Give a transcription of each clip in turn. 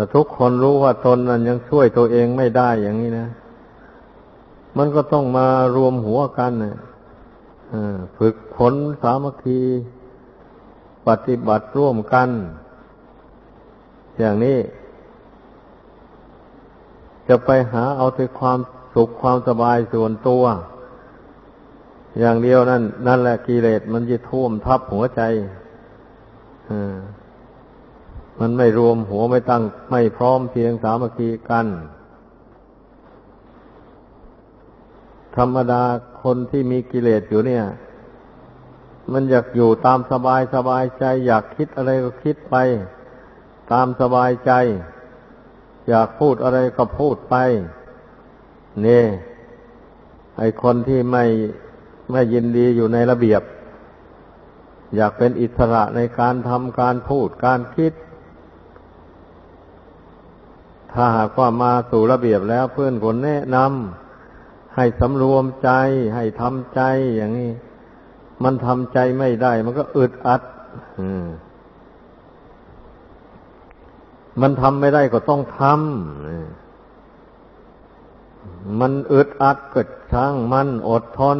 ถ้าทุกคนรู้ว่าตนนั้นยังช่วยตัวเองไม่ได้อย่างนี้นะ มันก็ต้องมารวมหัวกันนะฝึกฝนสามัคคีปฏิบัติร่วมกัน อย่างนี้ จะไปหาเอาแต่ความสุขความสบายส่วนตัว อย่างเดียวนั่น นั่นแหละกิเลสมันจะท่วมทับหัวใจ มันไม่รวมหัวไม่ตั้ง ไม่พร้อมเพียงสามัคคีกัน ธรรมดาคนที่มีกิเลสอยู่เนี่ย มันอยากอยู่ตามสบายสบายใจ อยากคิดอะไรก็คิดไป ตามสบายใจ อยากพูดอะไรก็พูดไป นี่ ไอคนที่ไม่ไม่ยินดีอยู่ในระเบียบ อยากเป็นอิสระในการทำการพูดการคิด ถ้าหากว่ามาสู่ระเบียบแล้วเพื่อนคนแนะนำให้สำรวมใจ ให้ทำใจอย่างนี้ มันทำใจไม่ได้ มันก็อึดอัดมันทำไม่ได้ก็ต้องทำมันอึดอัดเก็ช่างมันอดทน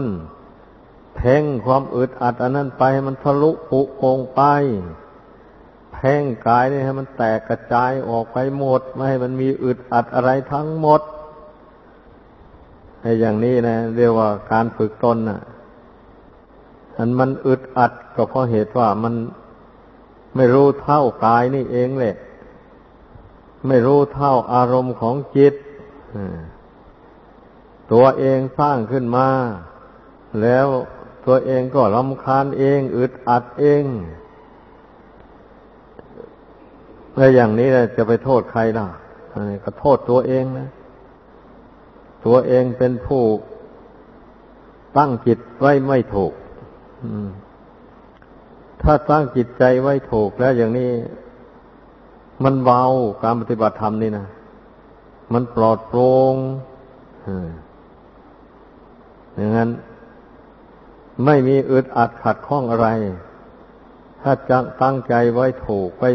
เพ่งความอึดอัด อันนั้นไปให้มันทะลุปุโปงไป เพ่งกายนี่ให้มันแตกกระจายออกไปหมด ไม่ให้มันมีอึดอัดอะไรทั้งหมดไอ้อย่างนี้นะ เรียกว่าการฝึกตนน่ะอันมันอึดอัดก็เพราะเหตุว่ามันไม่รู้เท่ากายนี่เองแหละ ไม่รู้เท่าอารมณ์ของจิตตัวเองสร้างขึ้นมา แล้วตัวเองก็รำคาญเอง อึดอัดเอง แล้วอย่างนี้จะไปโทษใครล่ะก็โทษตัวเองนะ ตัวเองเป็นผู้ตั้งจิตไว้ไม่ถูกถ้าตั้งจิตใจไว้ถูกแล้วอย่างนี้ มันเบาการปฏิบัติธรรมนี่นะมันปลอดโปร่งอย่างนั้น ไม่มีอึดอัดขัดข้องอะไร ถ้าจะตั้งใจไว้ถูกไว้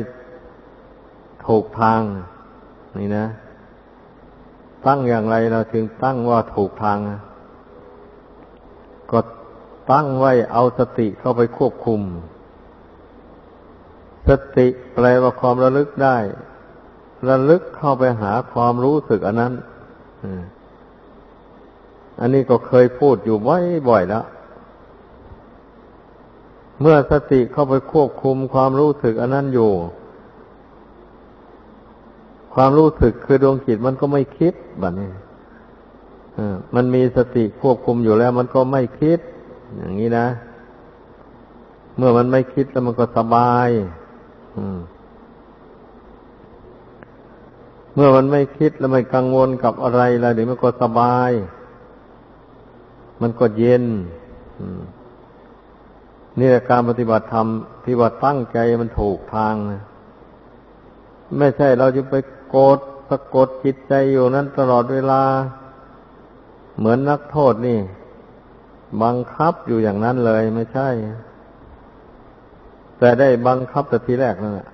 ถูกทาง นี่นะ ตั้งอย่างไรเราถึงตั้งว่าถูกทาง ก็ตั้งไว้เอาสติเข้าไปควบคุม สติแปลว่าความระลึกได้ ระลึกเข้าไปหาความรู้สึกอันนั้นอันนี้ก็เคยพูดอยู่ไว้บ่อยแล้วเมื่อสติเข้าไปควบคุมความรู้สึกอันนั้นอยู่ ความรู้สึกคือดวงจิตมันก็ไม่คิดแบบนี้มันมีสติควบคุมอยู่แล้ว มันก็ไม่คิด อย่างนี้นะ เมื่อมันไม่คิดแล้วมันก็สบายเมื่อมันไม่คิดแล้วไม่กังวลกับอะไรแล้วเดี๋ยวมันก็สบาย มันก็เย็นนี่แหละการปฏิบัติธรรมที่ว่าตั้งใจมันถูกทางนะ ไม่ใช่เราจะไปโกรธสะกดจิตใจอยู่นั้นตลอดเวลา เหมือนนักโทษนี่ บังคับอยู่อย่างนั้นเลยไม่ใช่ แต่ได้บังคับแต่ทีแรกนั่นแหละ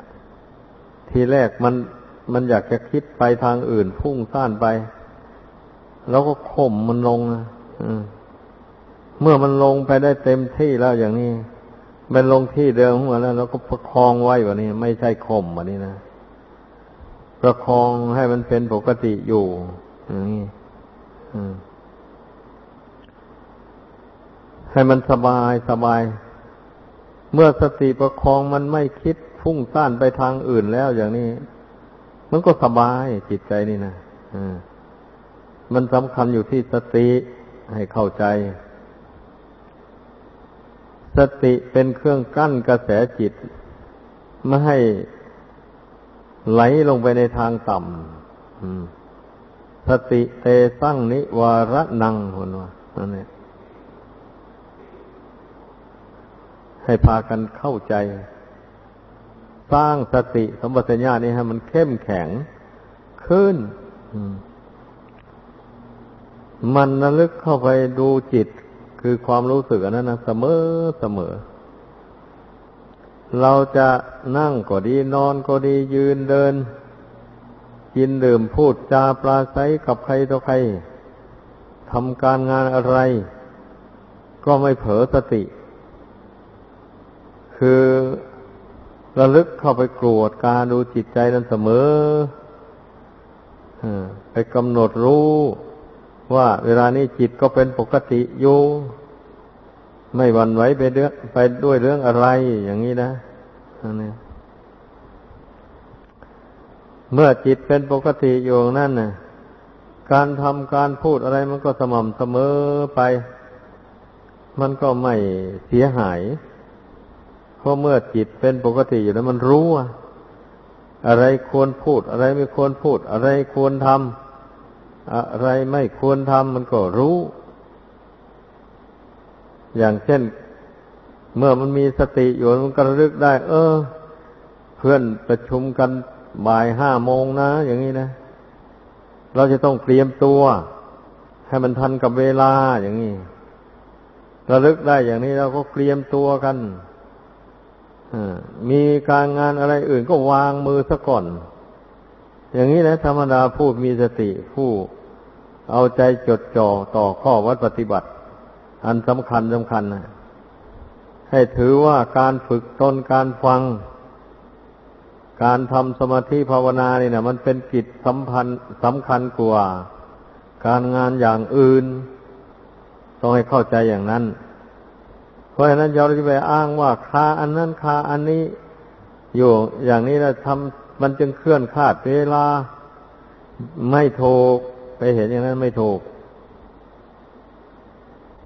ทีแรกมันมันอยากจะคิดไปทางอื่นพุ่งซ่านไป แล้วก็ข่มมันลงนะเมื่อมันลงไปได้เต็มที่แล้วอย่างนี้ มันลงที่เดิมของมันแล้วเราก็ประคองไว้แบบนี้ ไม่ใช่ข่มแบบนี้นะ ประคองให้มันเป็นปกติอยู่อย่างนี้ให้มันสบายสบาย เมื่อสติประคองมันไม่คิดฟุ้งซ่านไปทางอื่นแล้วอย่างนี้ มันก็สบายจิตใจนี่นะมันสำคัญอยู่ที่สติให้เข้าใจ สติเป็นเครื่องกั้นกระแสจิต ไม่ให้ ไหลลงไปในทางต่ำสติเตสั่งนิวาระนังคนว่านั่นเองให้พากันเข้าใจ สร้างสติสมบัติญาณนี้ให้มันเข้มแข็งขึ้นมันระลึกเข้าไปดูจิตคือความรู้สึกอันนั้นนะเสมอเสมอ เราจะนั่งก็ดีนอนก็ดียืนเดิน กินดื่มพูดจาปลาใสกับใครต่อใครทำการงานอะไร ก็ไม่เผลอสติ คือระลึกเข้าไปกรวดการดูจิตใจนั้นเสมอไปกำหนดรู้ว่าเวลานี้จิตก็เป็นปกติอยู่ ไม่หวั่นไหวไปเรื่องไปด้วยเรื่องอะไรอย่างนี้นะอันนี้เมื่อจิตเป็นปกติอยู่นั่นน่ะ การทำการพูดอะไรมันก็สม่ำเสมอไป มันก็ไม่เสียหาย เพราะเมื่อจิตเป็นปกติอยู่แล้วมันรู้อะไรควรพูด อะไรไม่ควรพูด อะไรควรทำอะไรไม่ควรทำมันก็รู้ อย่างเช่น เมื่อมันมีสติอยู่มันก็ระลึกได้ เออ เพื่อนประชุมกันบ่ายห้าโมงนะ อย่างนี้นะ เราจะต้องเตรียมตัว ให้มันทันกับเวลาอย่างนี้ระลึกได้อย่างนี้เราก็เตรียมตัวกันมีการงานอะไรอื่นก็วางมือซะก่อน อย่างนี้นะธรรมดาพูดมีสติผู้เอาใจจดจ่อต่อข้อวัดปฏิบัติ อันสำคัญสำคัญนะให้ถือว่าการฝึกตนการฟัง การทำสมาธิภาวนานี่นะมันเป็นกิจสัมพันธ์สำคัญกว่า การงานอย่างอื่น ต้องให้เข้าใจอย่างนั้น เพราะฉะนั้นเราจะไปอ้างว่าคาอันนั้นคาอันนี้ อยู่อย่างนี้เราทำมันจึงเคลื่อนคาดเวลา ไม่ถูกไปเห็นอย่างนั้นไม่ถูก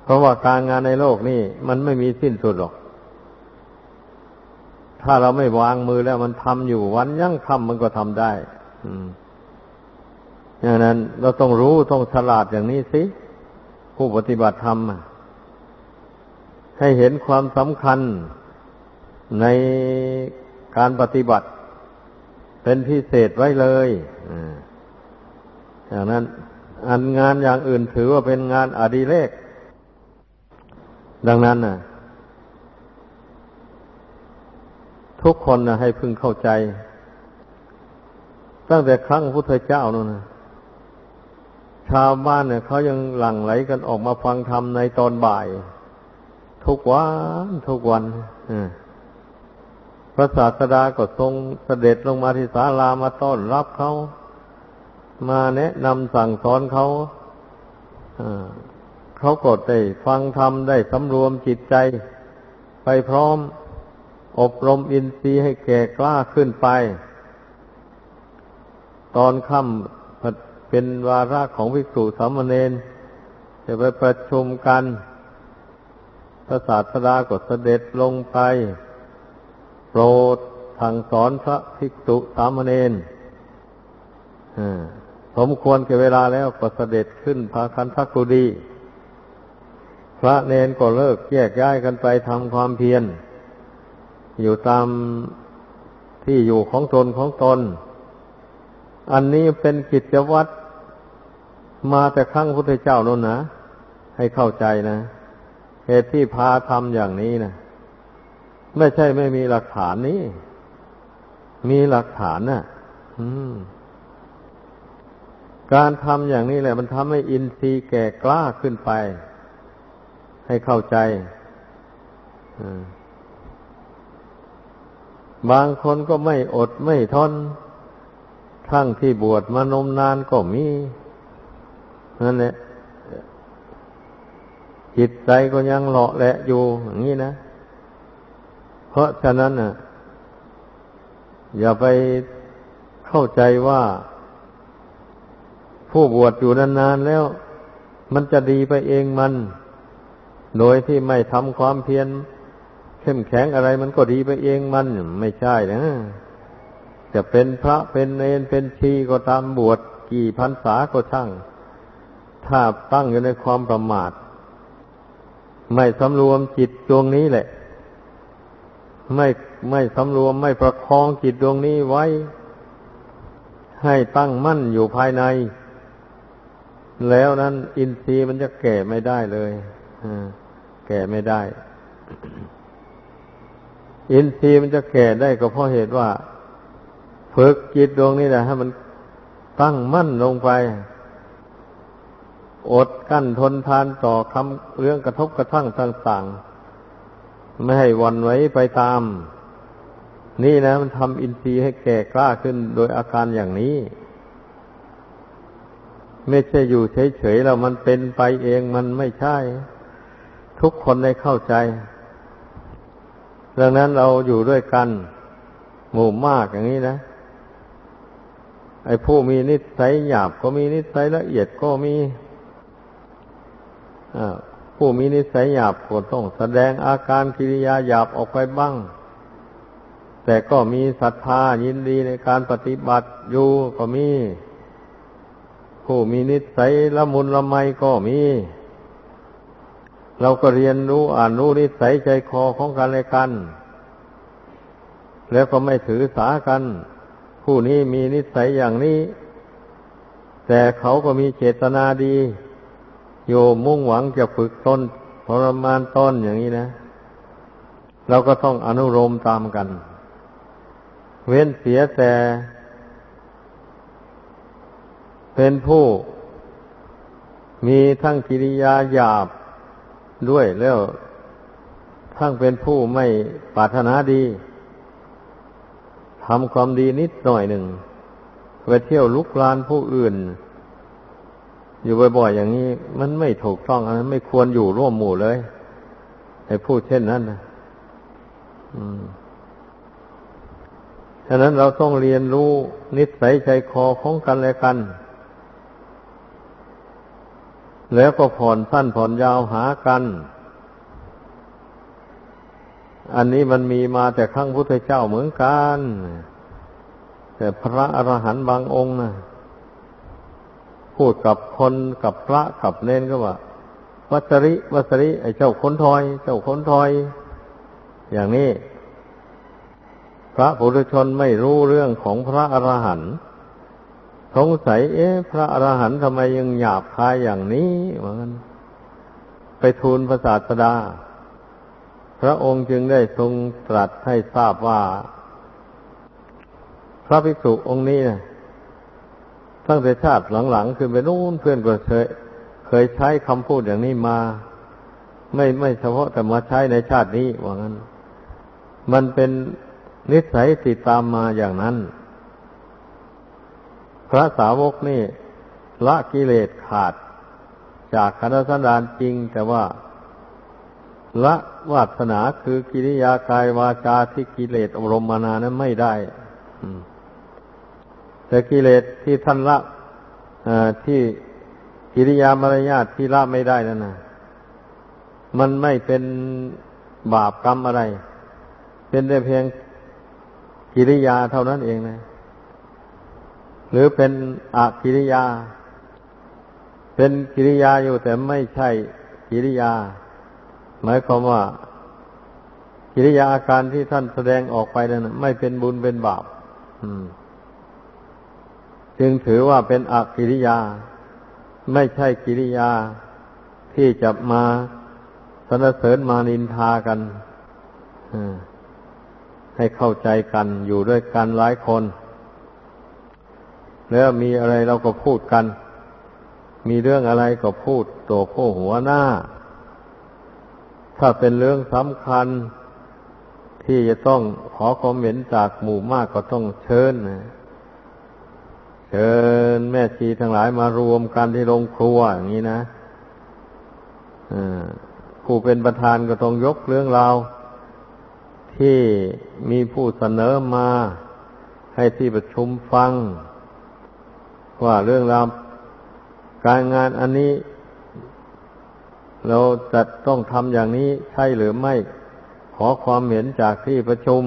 เพราะว่าการงานในโลกนี่มันไม่มีสิ้นสุดหรอก ถ้าเราไม่วางมือแล้วมันทำอยู่วันยั่งคำมันก็ทำได้อืมอย่างนั้นเราต้องรู้ต้องฉลาดอย่างนี้สิ ผู้ปฏิบัติธรรมให้เห็นความสำคัญในการปฏิบัติ เป็นพิเศษไว้เลยอย่างนั้น อันงานอย่างอื่นถือว่าเป็นงานอดิเรก ดังนั้นนะทุกคนนะให้พึงเข้าใจ ตั้งแต่ครั้งพุทธเจ้านั่นนะชาวบ้านเนี่ยเขายังหลั่งไหลกันออกมาฟังธรรมในตอนบ่าย ทุกวันทุกวันพระศาสดาก็ทรงเสด็จลงมาที่ศาลามาต้อนรับเขา มาแนะนำสั่งสอนเขา เขาก็ได้ฟังธรรมได้สำรวมจิตใจ ไปพร้อมอบรมอินทรีย์ให้แก่กล้าขึ้นไป ตอนค่ำเป็นวาระของภิกษุสามเณรจะไปประชุมกันพระศาสดาก็เสด็จลงไป โปรดสั่งสอนพระภิกษุสามเณรสมควรแก่เวลาแล้วก็เสด็จขึ้นพาคันทักกุดี พระเนนก็เลิกแยกย้ายกันไปทำความเพียร อยู่ตามที่อยู่ของตนของตน อันนี้เป็นกิจวัตรมาแต่ครั้งพุทธเจ้านั่นนะให้เข้าใจนะเหตุที่พาทำอย่างนี้นะไม่ใช่ไม่มีหลักฐานนี้ มีหลักฐานนะ่ะการทำอย่างนี้แหละ มันทำให้อินทรีย์แก่กล้าขึ้นไป ให้เข้าใจบางคนก็ไม่อดไม่ทน ทั้งที่บวชมานมนานก็มีนั่นแหละจิตใจก็ยังเลาะแหละอยู่อย่างนี้นะ เพราะฉะนั้นน่ะ อย่าไปเข้าใจว่า ผู้บวชอยู่นานๆแล้ว มันจะดีไปเองมัน โดยที่ไม่ทำความเพียรเข้มแข็งอะไรมันก็ดีไปเองมันไม่ใช่นะ จะเป็นพระเป็นเนนเป็นชีก็ตามบวชกี่พรรษาก็ช่าง ถ้าตั้งอยู่ในความประมาท ไม่สำรวมจิตดวงนี้แหละ ไม่ไม่สำรวมไม่ประคองจิตดวงนี้ไว้ ให้ตั้งมั่นอยู่ภายใน แล้วนั้นอินทรีย์มันจะแก่ไม่ได้เลย แก่ไม่ได้ อินทรีย์มันจะแก่ได้ก็เพราะเหตุว่าฝึกจิตดวงนี้แหละให้มันตั้งมั่นลงไป อดกั้นทนทานต่อคำเรื่องกระทบกระทั่งต่างๆ ไม่ให้วันไหวไปตาม นี่นะ มันทำอินทรีย์ให้แก่กล้าขึ้นโดยอาการอย่างนี้ ไม่ใช่อยู่เฉยๆแล้วมันเป็นไปเองมันไม่ใช่ ทุกคนได้เข้าใจ ดังนั้นเราอยู่ด้วยกัน หมู่มากอย่างนี้นะ ไอ้ผู้มีนิสัยหยาบก็มีนิสัยละเอียดก็มีผู้มีนิสัยหยาบก็ต้องแสดงอาการกิริยาหยาบออกไปบ้าง แต่ก็มีศรัทธายินดีในการปฏิบัติอยู่ก็มี ผู้มีนิสัยละมุนละไมก็มี เราก็เรียนรู้อ่านรู้นิสัยใจคอของกันและกัน แล้วก็ไม่ถือสากัน ผู้นี้มีนิสัยอย่างนี้ แต่เขาก็มีเจตนาดี โยมุ่งหวังจะฝึกตนทรมานต้นอย่างนี้นะ เราก็ต้องอนุโลมตามกัน เว้นเสียแต่ เป็นผู้ มีทั้งกิริยาหยาบ ด้วยแล้วทั้งเป็นผู้ไม่ปรารถนาดีทำความดีนิดหน่อยหนึ่งไปเที่ยวลุกลานผู้อื่น อยู่บ่อยๆอย่างนี้ มันไม่ถูกต้องอันนั้นไม่ควรอยู่ร่วมหมู่เลยให้พูดเช่นนั้นนะฉะนั้นเราต้องเรียนรู้นิสัยใจคอของกันและกัน แล้วก็ผ่อนสั้นผ่อนยาวหากัน อันนี้มันมีมาแต่ครั้งพุทธเจ้าเหมือนกัน แต่พระอรหันต์บางองค์นะพูดกับคนกับพระกับเน้นก็ว่า วัสริวัสริ ไอ้เจ้าคนทอย เจ้าคนทอย อย่างนี้ พระปุถุชนไม่รู้เรื่องของพระอรหันต์ สงสัย เอ๊ะ พระอรหันต์ทำไมยังหยาบคายอย่างนี้เหมือนกันไปทูลพระศาสดา พระองค์จึงได้ทรงตรัสให้ทราบว่า พระภิกษุองค์นี้นะตั้งแต่ชาติหลังๆคือไปนู่นเพื่อนก็เคยเคยใช้คำพูดอย่างนี้มา ไม่ไม่เฉพาะแต่มาใช้ในชาตินี้ว่างั้น มันเป็นนิสัยติดตามมาอย่างนั้น พระสาวกนี่ละกิเลสขาด จากคณะสันดานจริง แต่ว่า ละวาสนาคือกิริยากายวาจาที่กิเลสอบรมมานานั้นไม่ได้แต่กิเลสที่ท่านละที่กิริยามารยาทที่ละไม่ได้นั่นนะมันไม่เป็นบาปกรรมอะไร เป็นได้เพียงกิริยาเท่านั้นเองนะ หรือเป็นอกิริยา เป็นกิริยาอยู่แต่ไม่ใช่กิริยา หมายความว่า กิริยาอาการที่ท่านแสดงออกไปนั้นไม่เป็นบุญเป็นบาปจึงถือว่าเป็นอกิริยา ไม่ใช่กิริยาที่จะมาสนเสริญมานินทากันให้เข้าใจกันอยู่ด้วยกันหลายคน แล้วมีอะไรเราก็พูดกัน มีเรื่องอะไรก็พูดตัวโค้หัวหน้า ถ้าเป็นเรื่องสำคัญที่จะต้องขอความเห็นจากหมู่มากก็ต้องเชิญเชิญแม่ชีทั้งหลายมารวมกันที่โรงครัวอย่างนี้นะผู้เป็นประธานก็ต้องยกเรื่องราวที่มีผู้เสนอมาให้ที่ประชุมฟัง ว่าเรื่องราวการงานอันนี้ เราจะต้องทำอย่างนี้ใช่หรือไม่ ขอความเห็นจากที่ประชุม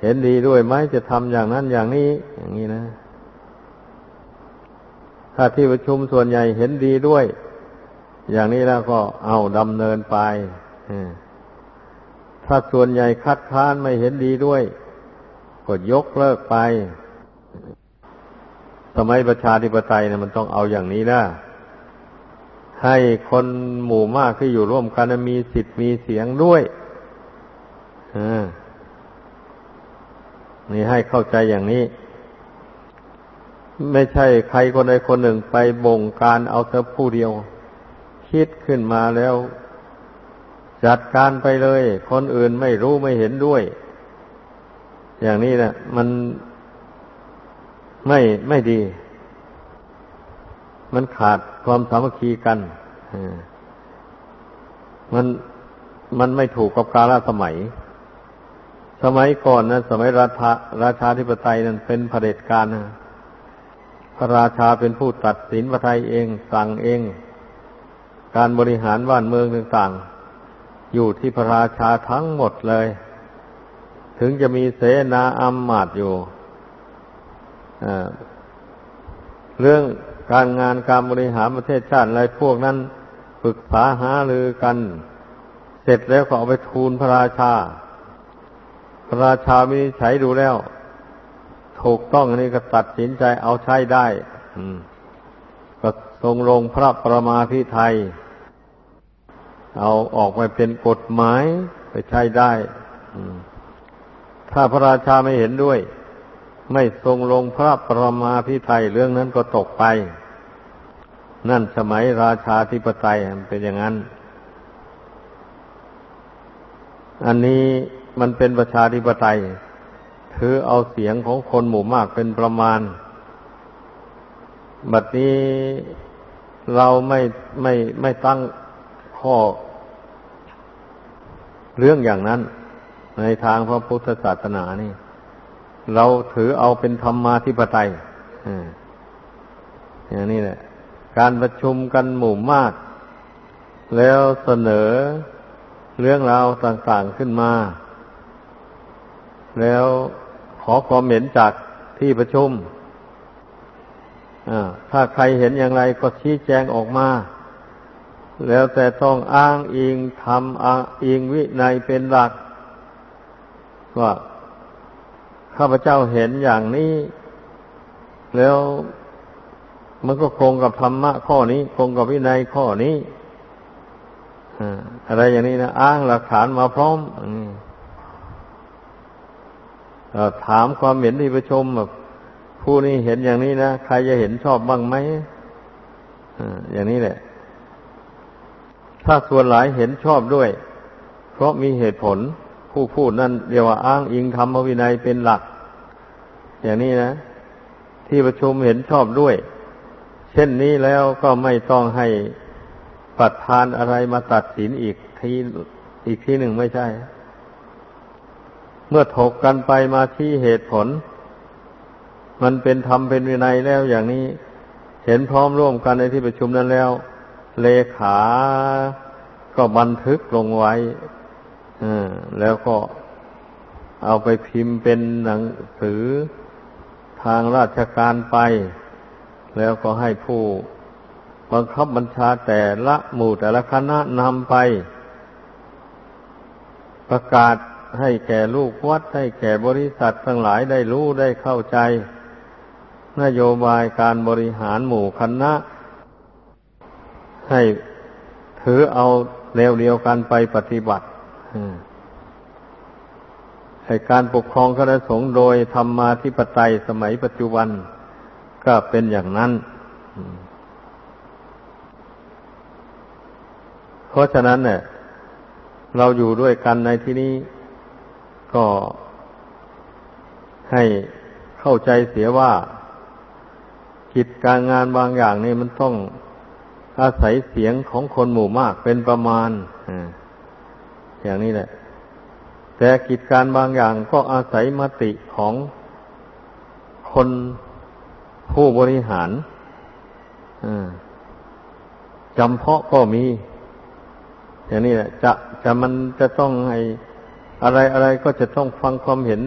เห็นดีด้วยไหมจะทำอย่างนั้นอย่างนี้ อย่างนี้นะ ถ้าที่ประชุมส่วนใหญ่เห็นดีด้วย อย่างนี้แล้วก็เอาดำเนินไปถ้าส่วนใหญ่คัดค้านไม่เห็นดีด้วย ก็ยกเลิกไป สมัยประชาธิปไตยเนะมันต้องเอาอย่างนี้นะให้คนหมู่มากที่อยู่ร่วมกันมีสิทธิ์มีเสียงด้วยนี่ให้เข้าใจอย่างนี้ ไม่ใช่ใครคนใดคนหนึ่งไปบงการเอาเธอผู้เดียว คิดขึ้นมาแล้ว จัดการไปเลย คนอื่นไม่รู้ไม่เห็นด้วย อย่างนี้นะมัน ไม่ไม่ดี มันขาดความสามัคคีกันมันมันไม่ถูกกับกาลสมัย สมัยก่อนนะสมัยราชาราชาธิปไตยนั้นเป็นเผด็จการนะพระราชาเป็นผู้ตัดสินพระไทยเอง สั่งเอง การบริหารบ้านเมืองต่างๆ อยู่ที่พระราชาทั้งหมดเลย ถึงจะมีเสนาอัมมาตอยู่ เรื่องการงานการบริหารประเทศชาติอะไรพวกนั้นปรึกษาหารือกัน เสร็จแล้วก็เอาไปทูลพระราชา พระราชาวินิจฉัยดูแล้ว ถูกต้องอันนี้ก็ตัดสินใจเอาใช้ได้ก็ทรงลงพระประมาพิไทย เอาออกมาเป็นกฎหมายไปใช้ได้ ถ้าพระราชาไม่เห็นด้วย ไม่ทรงลงพระประมาพิไทยเรื่องนั้นก็ตกไป นั่นสมัยราชาธิปไตยเป็นอย่างนั้น อันนี้มันเป็นประชาธิปไตย ถือเอาเสียงของคนหมู่มากเป็นประมาณ บัดนี้เราไม่ไม่ไม่ตั้งข้อ เรื่องอย่างนั้น ในทางพระพุทธศาสนานี่ เราถือเอาเป็นธรรมาธิปไตยอย่างนี้แหละ การประชุมกันหมู่มาก แล้วเสนอเรื่องราวต่างๆขึ้นมา แล้วขอความเห็นจากที่ประชุมถ้าใครเห็นอย่างไรก็ชี้แจงออกมา แล้วแต่ต้องอ้างอิงทำอ้างอิงวินัยเป็นหลัก ว่า ข้าพเจ้าเห็นอย่างนี้ แล้วมันก็คงกับธรรมะข้อนี้ คงกับวินัยข้อนี้อะไรอย่างนี้นะอ้างหลักฐานมาพร้อมถามความเห็นที่ประชุมแบบผู้นี้เห็นอย่างนี้นะใครจะเห็นชอบบ้างไหมอย่างนี้แหละ ถ้าส่วนหลายเห็นชอบด้วย เพราะมีเหตุผล ผู้พูดนั่นเรียกว่าอ้างอิงธรรมวินัยเป็นหลัก อย่างนี้นะ ที่ประชุมเห็นชอบด้วย เช่นนี้แล้วก็ไม่ต้องให้ปัดทานอะไรมาตัดสินอีกทีอีกทีหนึ่งไม่ใช่ เมื่อถกกันไปมาที่เหตุผล มันเป็นธรรมเป็นวินัยแล้วอย่างนี้ เห็นพร้อมร่วมกันในที่ประชุมนั้นแล้ว เลขาก็บันทึกลงไว้ แล้วก็เอาไปพิมพ์เป็นหนังสือทางราชการไป แล้วก็ให้ผู้บังคับบัญชาแต่ละหมู่แต่ละคณะนำไป ประกาศให้แก่ลูกวัด ให้แก่บริษัททั้งหลายได้รู้ได้เข้าใจ นโยบายการบริหารหมู่คณะ ให้ถือเอาแนวเดียวกันไปปฏิบัติ ให้การปกครองคณะสงฆ์โดยธรรมาธิปไตยสมัยปัจจุบันก็เป็นอย่างนั้น เพราะฉะนั้นเนี่ยเราอยู่ด้วยกันในที่นี้ก็ให้เข้าใจเสียว่ากิจการงานบางอย่างนี่มันต้องอาศัยเสียงของคนหมู่มากเป็นประมาณอ อย่างนี้แหละ แต่กิจการบางอย่างก็อาศัยมติของคนผู้บริหารจำเพาะก็มีอย่างนี้แหละจะจะมันจะต้องให้อะไรอะไรก็จะต้องฟังความเห็น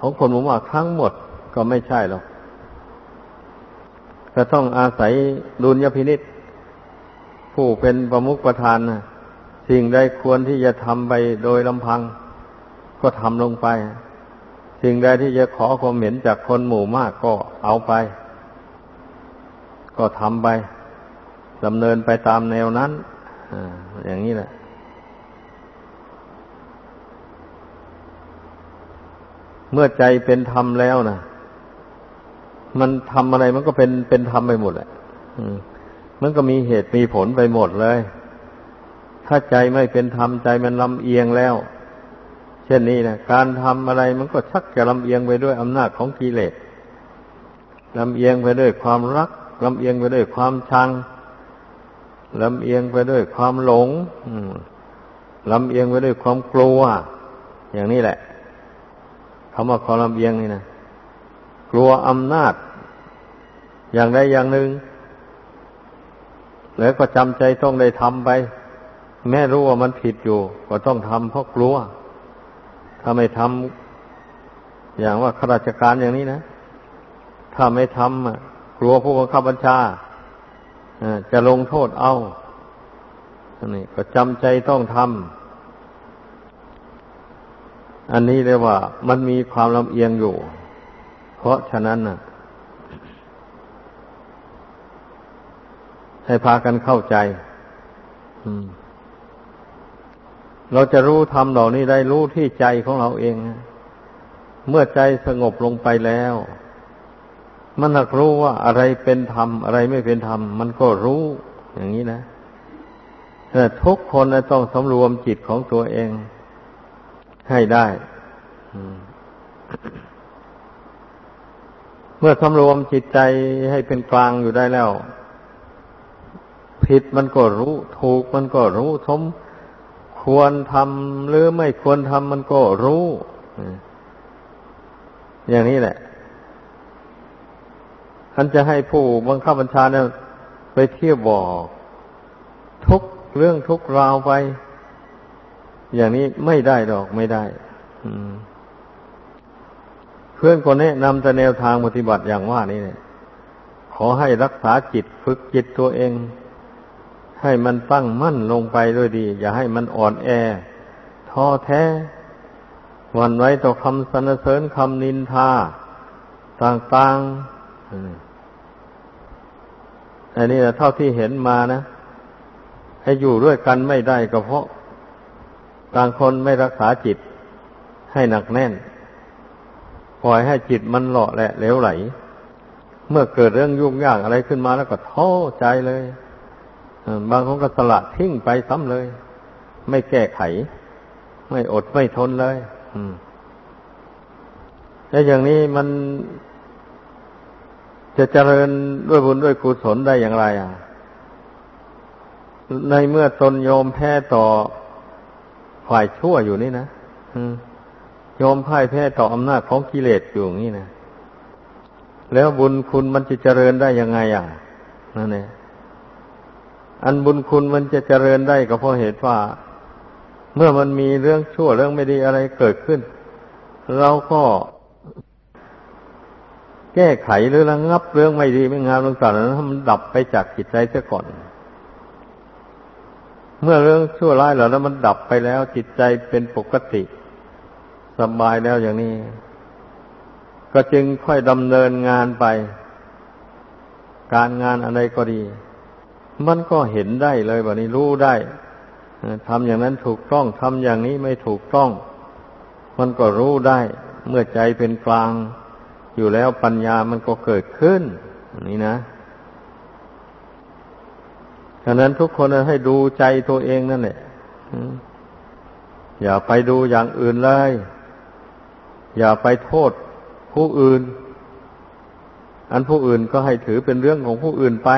ของคนหมู่มากทั้งหมดก็ไม่ใช่หรอกจะต้องอาศัยดุลยพินิษผู้เป็นประมุขประธานนะ สิ่งใดควรที่จะทำไปโดยลำพัง ก็ทำลงไป สิ่งใดที่จะขอความเห็นจากคนหมู่มากก็เอาไป ก็ทำไปดำเนินไปตามแนวนั้นออย่างนี้แหละเมื่อใจเป็นธรรมแล้วนะมันทำอะไรมันก็เป็นเป็นธรรมไปหมดแหละมันก็มีเหตุมีผลไปหมดเลย ถ้าใจไม่เป็นธรรมใจมันลำเอียงแล้ว เช่นนี้นะการทำอะไรมันก็ชักจะลำเอียงไปด้วยอำนาจของกิเลสลำเอียงไปด้วยความรักลำเอียงไปด้วยความชังลำเอียงไปด้วยความหลงลำเอียงไปด้วยความกลัว อย่างนี้แหละคำว่าความลำเอียงนี่นะกลัวอำนาจ อย่างใดอย่างหนึ่งแล้วก็จำใจต้องได้ทำไป แม้รู้ว่ามันผิดอยู่ ก็ต้องทำเพราะกลัว ถ้าไม่ทำอย่างว่าข้าราชการอย่างนี้นะ ถ้าไม่ทำกลัวผู้บังคับบัญชาจะลงโทษเอาอนนี้ก็จำใจต้องทำอันนี้เรียกว่า มันมีความลำเอียงอยู่ เพราะฉะนั้นนะให้พากันเข้าใจ เราจะรู้ทำเหล่านี้ได้รู้ที่ใจของเราเอง เมื่อใจสงบลงไปแล้ว มันหักรู้ว่าอะไรเป็นธรรม อะไรไม่เป็นธรรม มันก็รู้อย่างนี้นะแต่ทุกคนต้องสำรวมจิตของตัวเอง ให้ได้เมื่อสำรวมจิตใจให้เป็นกลางอยู่ได้แล้ว ผิดมันก็รู้ ถูกมันก็รู้สม ควรทำหรือไม่ควรทำมันก็รู้ อย่างนี้แหละท่านจะให้ผู้บังคับบัญชาเนี่ยไปเที่ยวบอก ทุกเรื่องทุกราวไป อย่างนี้ไม่ได้ดอกไม่ได้เพื่อนคนแนะนำแต่แนวทางปฏิบัติอย่างว่านี้เนี่ยขอให้รักษาจิตฝึกจิตตัวเอง ให้มันตั้งมั่นลงไปด้วยดี อย่าให้มันอ่อนแอท้อแท้วันไว้ต่อคำสรรเสริญคำนินทาต่างๆอันนี้เท่าที่เห็นมานะ ให้อยู่ด้วยกันไม่ได้ก็เพราะ ต่างคนไม่รักษาจิตให้หนักแน่น ปล่อยให้จิตมันหล่อแหละเหลวไหล เมื่อเกิดเรื่องยุ่งยากอะไรขึ้นมาแล้วก็ท้อใจเลย บางคนก็สละทิ้งไปซ้ำเลย ไม่แก้ไข ไม่อดไม่ทนเลยแล้วอย่างนี้มันจะเจริญด้วยบุญด้วยกุศลได้อย่างไร อะ ในเมื่อตนโยมแพ้ต่อฝ่ายชั่วอยู่นี่นะโยมพ่ายแพ้ต่ออำนาจของกิเลสอยู่อย่างนี้นะแล้วบุญคุณมันจะเจริญได้ยังไงอะนั่นเอง อันบุญคุณมันจะเจริญได้ก็เพราะเหตุว่า เมื่อมันมีเรื่องชั่วเรื่องไม่ดีอะไรเกิดขึ้น เราก็ แก้ไขหรือระงับเรื่องไม่ดีไม่งามต่างๆนั้นให้มันดับไปจากจิตใจเสียก่อน เมื่อเรื่องชั่วร้ายเหล่านั้นมันดับไปแล้ว จิตใจเป็นปกติ สบายแล้วอย่างนี้ ก็จึงค่อยดำเนินงานไป การงานอะไรก็ดี มันก็เห็นได้เลยแบบนี้รู้ได้ทำอย่างนั้นถูกต้องทำอย่างนี้ไม่ถูกต้อง มันก็รู้ได้ เมื่อใจเป็นกลาง อยู่แล้วปัญญามันก็เกิดขึ้นนี่นะฉะนั้นทุกคนให้ดูใจตัวเองนั่นแหละอย่าไปดูอย่างอื่นเลย อย่าไปโทษผู้อื่น อันผู้อื่นก็ให้ถือเป็นเรื่องของผู้อื่นไป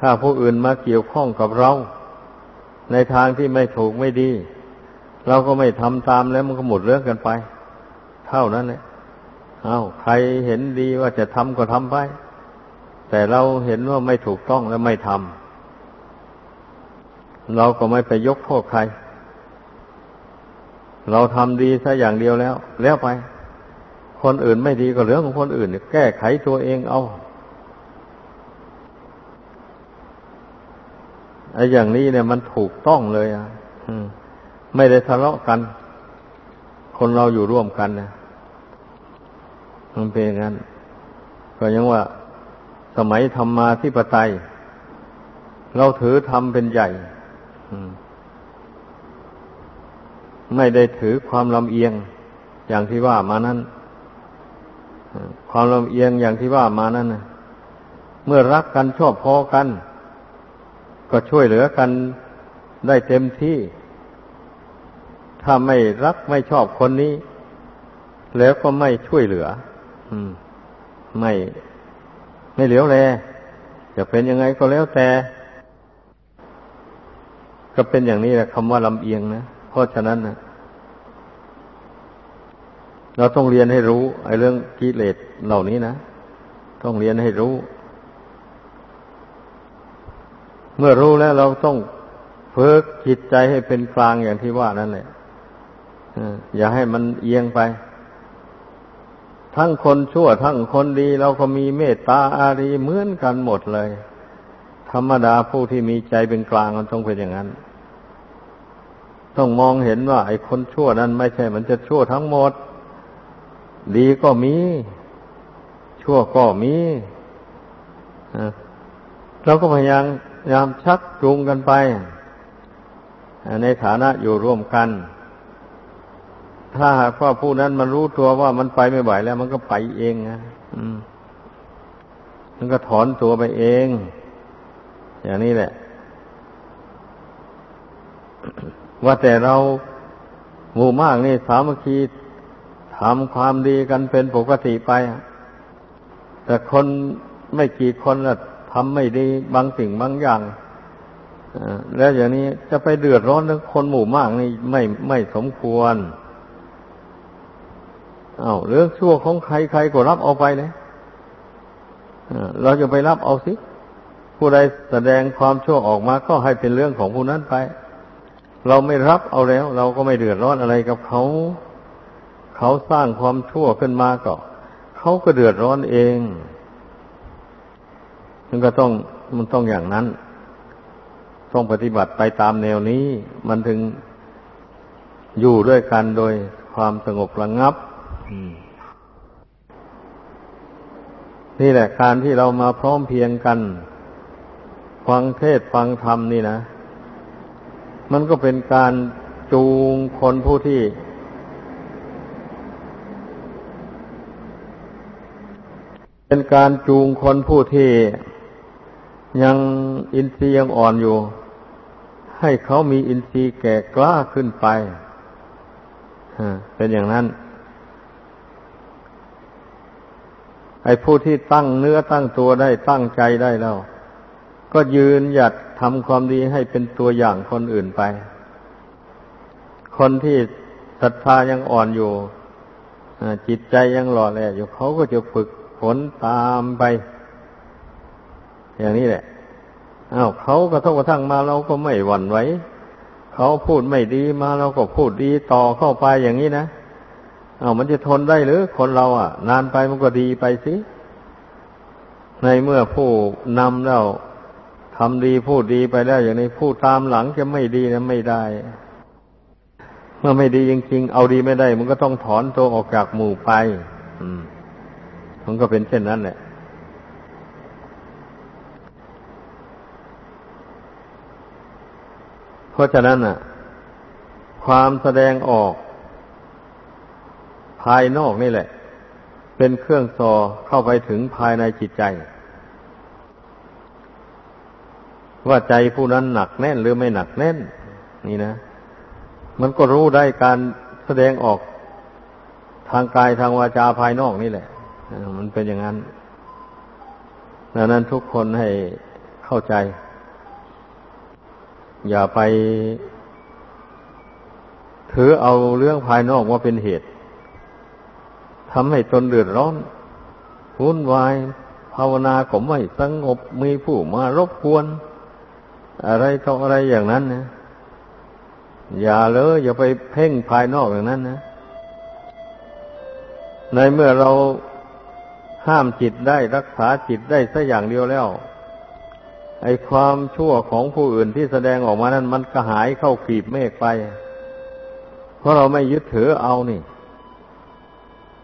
ถ้าผู้อื่นมาเกี่ยวข้องกับเรา ในทางที่ไม่ถูกไม่ดี เราก็ไม่ทำตามแล้วมันก็หมดเรื่องกันไป เท่านั้นแหละเอาใครเห็นดีว่าจะทำก็ทำไป แต่เราเห็นว่าไม่ถูกต้องแล้วไม่ทำเราก็ไม่ไปยกโทษใคร เราทำดีซะอย่างเดียวแล้ว แล้วไป คนอื่นไม่ดีก็เรื่องของคนอื่น แก้ไขตัวเองเอา อ้อย่างนี้เนี่ยมันถูกต้องเลยอะไม่ได้ทะเลาะกัน คนเราอยู่ร่วมกันนะมันเป็นอย่างนั้น ก็ยังว่าสมัยธรรมาธิปไตย เราถือธรรมเป็นใหญ่ไม่ได้ถือความลำเอียง อย่างที่ว่ามานั้นความลำเอียงอย่างที่ว่ามานั่นนะเมื่อรักกันชอบพอกัน ก็ช่วยเหลือกันได้เต็มที่ ถ้าไม่รักไม่ชอบคนนี้ แล้วก็ไม่ช่วยเหลือไม่ไม่เหลียวแลจะเป็นยังไงก็แล้วแต่ ก็เป็นอย่างนี้แหละคำว่าลำเอียงนะเพราะฉะนั้นนะเราต้องเรียนให้รู้ไอ้เรื่องกิเลสเหล่านี้นะ ต้องเรียนให้รู้ เมื่อรู้แล้วเราต้องฝึกจิตใจให้เป็นกลางอย่างที่ว่านั่นแหละอย่าให้มันเอียงไป ทั้งคนชั่วทั้งคนดี เราก็มีเมตตาอารีเหมือนกันหมดเลย ธรรมดาผู้ที่มีใจเป็นกลางมันต้องเป็นอย่างนั้น ต้องมองเห็นว่า ไอ้คนชั่วนั้นไม่ใช่ มันจะชั่วทั้งหมด ดีก็มี ชั่วก็มีเราก็พยายาม ยามชักจูงกันไป ในฐานะอยู่ร่วมกัน ถ้าหากว่าผู้นั้นมันรู้ตัวว่ามันไปไม่ไหวแล้ว มันก็ไปเองนะมันก็ถอนตัวไปเอง อย่างนี้แหละ ว่าแต่เราหมู่มากนี่สามัคคีทำความดีกันเป็นปกติไป แต่คนไม่กี่คนละ ทำไม่ดีบางสิ่งบางอย่างแล้วอย่างนี้จะไปเดือดร้อนถึงคนหมู่มากนี่ไม่ไม่สมควร เอาเรื่องชั่วของใครใครก็รับเอาไปเลยเราจะไปรับเอาสิ ผู้ใดแสดงความชั่วออกมาก็ให้เป็นเรื่องของผู้นั้นไป เราไม่รับเอาแล้ว เราก็ไม่เดือดร้อนอะไรกับเขา เขาสร้างความชั่วขึ้นมาก็เขาก็เดือดร้อนเอง มันก็ต้องมันต้องอย่างนั้น ต้องปฏิบัติไปตามแนวนี้ มันถึงอยู่ด้วยกันโดยความสงบระงับนี่แหละการที่เรามาพร้อมเพียงกัน ฟังเทศฟังธรรมนี่นะ มันก็เป็นการจูงคนผู้ที่เป็นการจูงคนผู้ที่ ยังอินทรีย์ยังอ่อนอยู่ ให้เขามีอินทรีย์แก่กล้าขึ้นไปเป็นอย่างนั้น ไอ้ผู้ที่ตั้งเนื้อตั้งตัวได้ตั้งใจได้แล้ว ก็ยืนหยัดทำความดีให้เป็นตัวอย่างคนอื่นไป คนที่ศรัทธายังอ่อนอยู่จิตใจยังหล่อแหละอยู่เขาก็จะฝึกผลตามไป อย่างนี้แหละอา้าวเขากระทบกระทั่งมาเราก็ไม่หวั่นไหวเขาพูดไม่ดีมาเราก็พูดดีต่อเข้าไปอย่างนี้นะอา้าวมันจะทนได้หรือคนเราอะ นานไปมันก็ดีไปสิ ในเมื่อผู้นำแล้วทำดีพูดดีไปแล้ว อย่างนี้ผู้ตามหลังจะไม่ดีนะไม่ได้ เมื่อไม่ดีจริงๆเอาดีไม่ได้ มันก็ต้องถอนตัวออกจากหมู่ไป อืม มันก็เป็นเช่นนั้นแหละ เพราะฉะนั้นอะ ความแสดงออก ภายนอกนี่แหละ เป็นเครื่องซอเข้าไปถึงภายในจิตใจ ว่าใจผู้นั้นหนักแน่นหรือไม่หนักแน่น นี่นะ มันก็รู้ได้การแสดงออกทางกายทางวาจาภายนอกนี่แหละมันเป็นอย่างนั้นดังนั้นทุกคนให้เข้าใจ อย่าไปถือเอาเรื่องภายนอกว่าเป็นเหตุทำให้ตนเดือดร้อนวุ่นวาย ภาวนาก็ไม่สงบมีผู้มารบกวน อะไรต่ออะไรอย่างนั้นนะอย่าเลยอย่าไปเพ่งภายนอกอย่างนั้นนะในเมื่อเราห้ามจิตได้รักษาจิตได้สักอย่างเดียวแล้ว ไอความชั่วของผู้อื่นที่แสดงออกมานั้น มันก็หายเข้าขีบเมฆไป เพราะเราไม่ยึดถือเอานี่